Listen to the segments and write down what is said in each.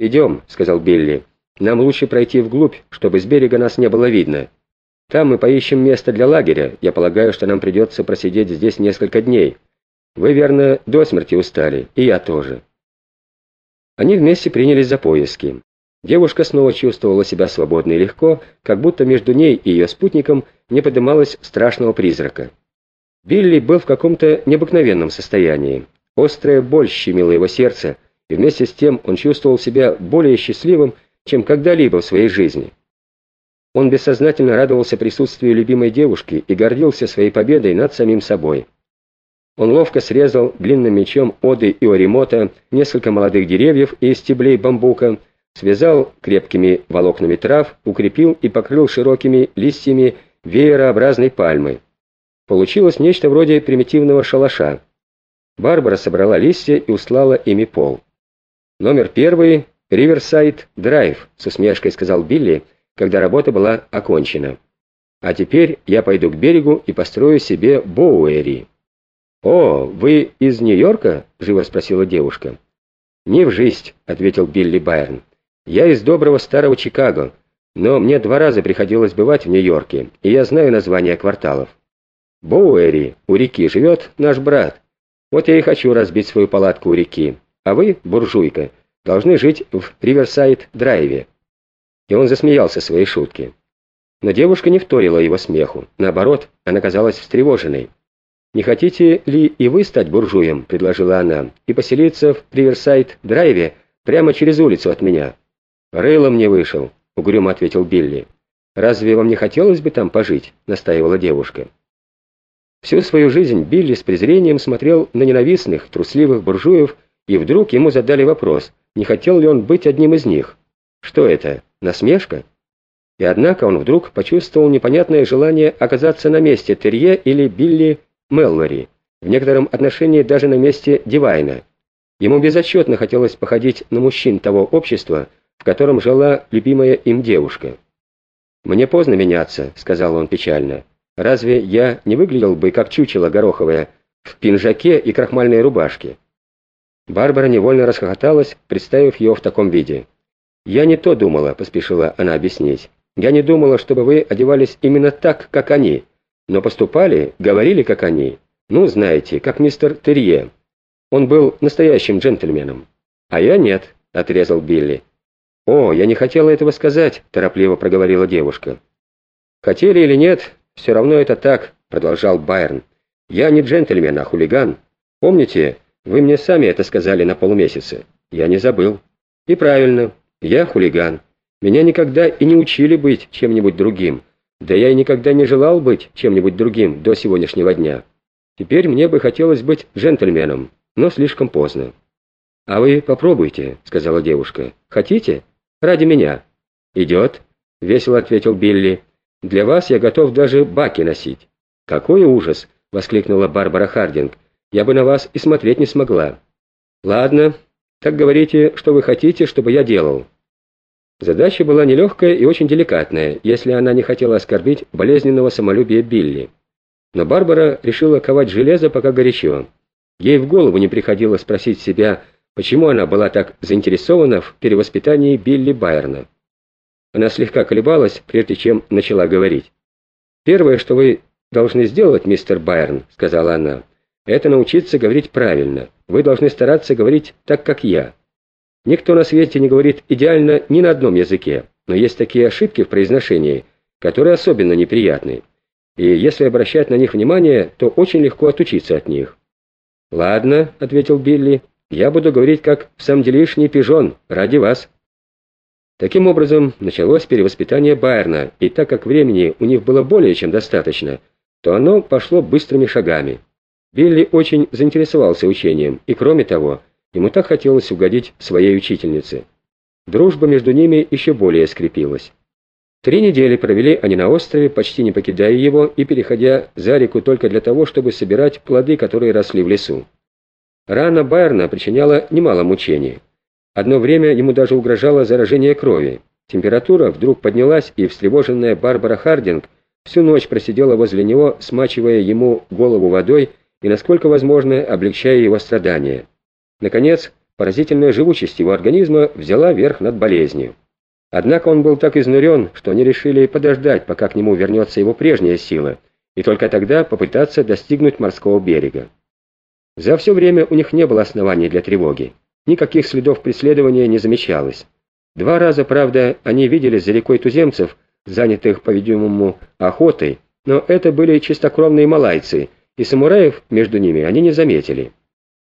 «Идем», — сказал Билли. «Нам лучше пройти вглубь, чтобы с берега нас не было видно. Там мы поищем место для лагеря. Я полагаю, что нам придется просидеть здесь несколько дней. Вы, верно, до смерти устали, и я тоже». Они вместе принялись за поиски. Девушка снова чувствовала себя свободно и легко, как будто между ней и ее спутником не подымалось страшного призрака. Билли был в каком-то необыкновенном состоянии. Острая боль щемила его сердце, и вместе с тем он чувствовал себя более счастливым, чем когда-либо в своей жизни. Он бессознательно радовался присутствию любимой девушки и гордился своей победой над самим собой. Он ловко срезал длинным мечом Оды и Оримота несколько молодых деревьев из стеблей бамбука, связал крепкими волокнами трав, укрепил и покрыл широкими листьями веерообразной пальмы. Получилось нечто вроде примитивного шалаша. Барбара собрала листья и услала ими пол. «Номер первый — Риверсайд Драйв», — с усмешкой сказал Билли, когда работа была окончена. «А теперь я пойду к берегу и построю себе Боуэри». «О, вы из Нью-Йорка?» — живо спросила девушка. «Не в жизнь», — ответил Билли Байрон. «Я из доброго старого Чикаго, но мне два раза приходилось бывать в Нью-Йорке, и я знаю названия кварталов. Боуэри, у реки живет наш брат. Вот я и хочу разбить свою палатку у реки а вы, буржуйка, должны жить в Риверсайд-драйве». И он засмеялся своей шутке. Но девушка не вторила его смеху. Наоборот, она казалась встревоженной. «Не хотите ли и вы стать буржуем?» — предложила она. «И поселиться в Риверсайд-драйве прямо через улицу от меня?» «Рылом не вышел», — угрюмо ответил Билли. «Разве вам не хотелось бы там пожить?» — настаивала девушка. Всю свою жизнь Билли с презрением смотрел на ненавистных, трусливых буржуев, и вдруг ему задали вопрос, не хотел ли он быть одним из них. Что это, насмешка? И однако он вдруг почувствовал непонятное желание оказаться на месте Терье или Билли Меллори, в некотором отношении даже на месте Дивайна. Ему безотчетно хотелось походить на мужчин того общества, в котором жила любимая им девушка. «Мне поздно меняться», — сказал он печально. «Разве я не выглядел бы как чучело гороховое в пинжаке и крахмальной рубашке?» Барбара невольно расхохоталась, представив ее в таком виде. «Я не то думала», — поспешила она объяснить. «Я не думала, чтобы вы одевались именно так, как они, но поступали, говорили, как они. Ну, знаете, как мистер Терье. Он был настоящим джентльменом». «А я нет», — отрезал Билли. «О, я не хотела этого сказать», — торопливо проговорила девушка. «Хотели или нет, все равно это так», — продолжал Байрон. «Я не джентльмен, а хулиган. Помните, вы мне сами это сказали на полумесяце. Я не забыл. И правильно, я хулиган. Меня никогда и не учили быть чем-нибудь другим. Да я и никогда не желал быть чем-нибудь другим до сегодняшнего дня. Теперь мне бы хотелось быть джентльменом, но слишком поздно. «А вы попробуйте», — сказала девушка. «Хотите? Ради меня». «Идет», — весело ответил Билли. «Для вас я готов даже баки носить». «Какой ужас!» — воскликнула Барбара Хардинг. Я бы на вас и смотреть не смогла. Ладно, так говорите, что вы хотите, чтобы я делал. Задача была нелегкая и очень деликатная, если она не хотела оскорбить болезненного самолюбия Билли. Но Барбара решила ковать железо пока горячо. Ей в голову не приходило спросить себя, почему она была так заинтересована в перевоспитании Билли Байерна. Она слегка колебалась, прежде чем начала говорить. «Первое, что вы должны сделать, мистер Байерн», — сказала она, это научиться говорить правильно. Вы должны стараться говорить так, как я. Никто на свете не говорит идеально ни на одном языке, но есть такие ошибки в произношении, которые особенно неприятны. И если обращать на них внимание, то очень легко отучиться от них. «Ладно», — ответил Билли, — «я буду говорить как в самом делешний пижон, ради вас». Таким образом, началось перевоспитание Байерна, и так как времени у них было более чем достаточно, то оно пошло быстрыми шагами. Билли очень заинтересовался учением, и кроме того, ему так хотелось угодить своей учительнице. Дружба между ними еще более скрепилась. Три недели провели они на острове, почти не покидая его и переходя за реку только для того, чтобы собирать плоды, которые росли в лесу. Рана Байерна причиняла немало мучений. Одно время ему даже угрожало заражение крови. Температура вдруг поднялась, и встревоженная Барбара Хардинг всю ночь просидела возле него, смачивая ему голову водой и, насколько возможно, облегчая его страдания. Наконец, поразительная живучесть его организма взяла верх над болезнью. Однако он был так изнурен, что они решили подождать, пока к нему вернется его прежняя сила, и только тогда попытаться достигнуть морского берега. За все время у них не было оснований для тревоги. Никаких следов преследования не замечалось. Два раза, правда, они видели за рекой туземцев, занятых, по-видимому, охотой, но это были чистокровные малайцы, и самураев между ними они не заметили.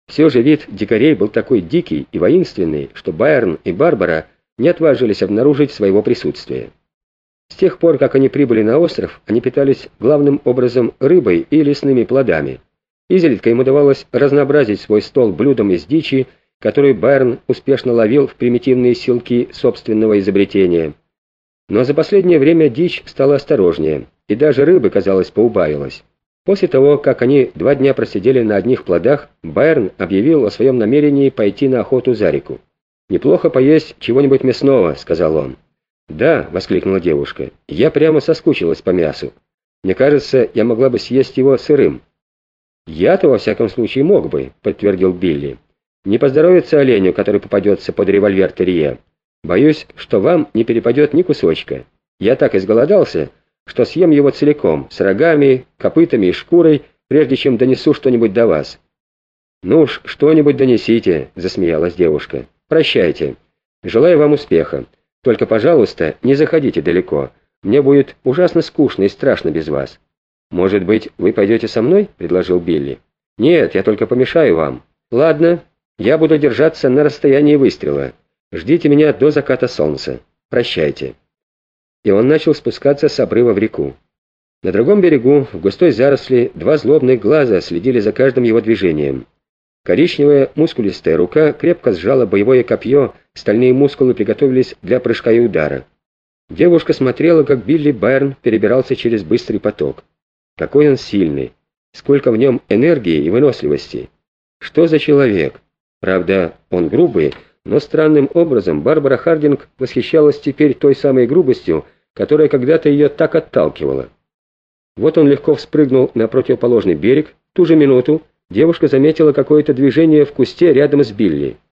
Все же вид дикарей был такой дикий и воинственный, что Байерн и Барбара не отважились обнаружить своего присутствия. С тех пор, как они прибыли на остров, они питались главным образом рыбой и лесными плодами. Изредка им удавалось разнообразить свой стол блюдом из дичи, который Байрон успешно ловил в примитивные силки собственного изобретения. Но за последнее время дичь стала осторожнее, и даже рыбы, казалось, поубавилась. После того, как они два дня просидели на одних плодах, Байрон объявил о своем намерении пойти на охоту за реку. «Неплохо поесть чего-нибудь мясного», — сказал он. «Да», — воскликнула девушка, — «я прямо соскучилась по мясу. Мне кажется, я могла бы съесть его сырым». «Я-то, во всяком случае, мог бы», — подтвердил Билли. Не поздоровится оленю, который попадется под револьвер Терье. Боюсь, что вам не перепадет ни кусочка. Я так изголодался, что съем его целиком, с рогами, копытами и шкурой, прежде чем донесу что-нибудь до вас». «Ну уж, что-нибудь донесите», — засмеялась девушка. «Прощайте. Желаю вам успеха. Только, пожалуйста, не заходите далеко. Мне будет ужасно скучно и страшно без вас». «Может быть, вы пойдете со мной?» — предложил Билли. «Нет, я только помешаю вам». «Ладно, я буду держаться на расстоянии выстрела. Ждите меня до заката солнца. Прощайте». И он начал спускаться с обрыва в реку. На другом берегу, в густой заросли, два злобных глаза следили за каждым его движением. Коричневая мускулистая рука крепко сжала боевое копье, стальные мускулы приготовились для прыжка и удара. Девушка смотрела, как Билли Байрн перебирался через быстрый поток. Какой он сильный! Сколько в нем энергии и выносливости! Что за человек! Правда, он грубый, но странным образом Барбара Хардинг восхищалась теперь той самой грубостью, которая когда-то ее так отталкивала. Вот он легко вспрыгнул на противоположный берег, ту же минуту девушка заметила какое-то движение в кусте рядом с Билли.